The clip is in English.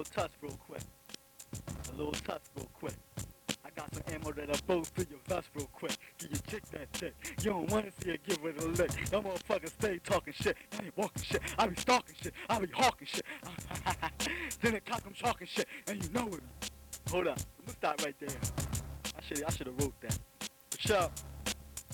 little touch real quick. A little touch real quick. I got some ammo that'll blow through your vest real quick. Give your chick that dick. You don't wanna see her give it a lick. No motherfuckers stay talking shit. I ain't walking shit. I be stalking shit. I be hawking shit. then the cock I'm talking shit. And you know it. Hold up. I'm gonna stop right there. I should I should have wrote that. What's up?